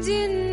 近。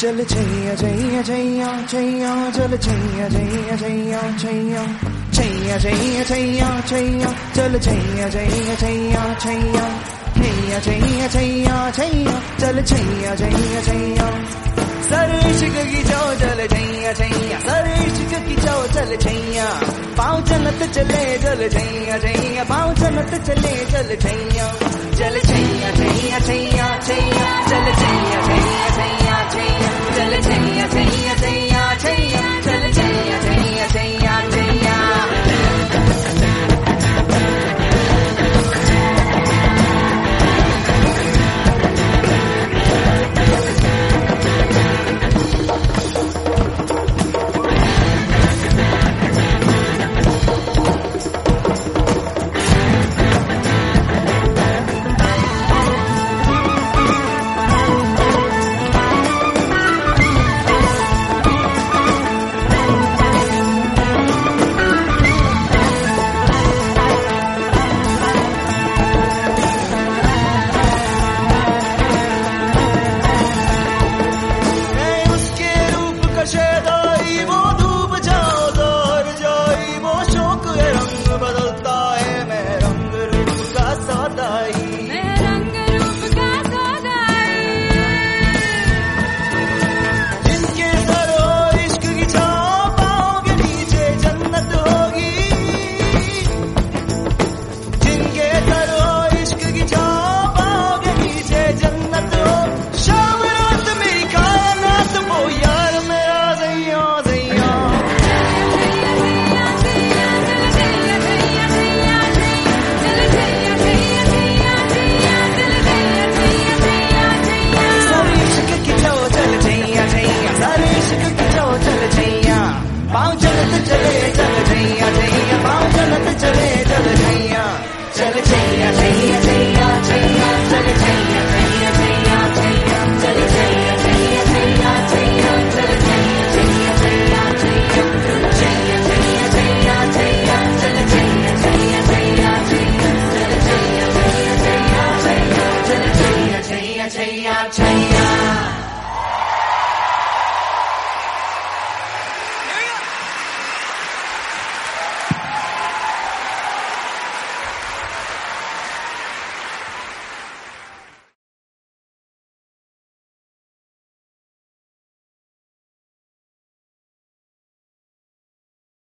चल छैया छैया छैया छैया चल छैया छैया छैया छैया छैया छैया छैया छैया चल छैया छैया छैया छैया छैया छैया छैया छैया चल छैया छैया छैया सर इश्क की जो चल छैया छैया सर इश्क की जो चल छैया पाँव चलत चले चल छैया छैया पाँव चलत चले चल छैया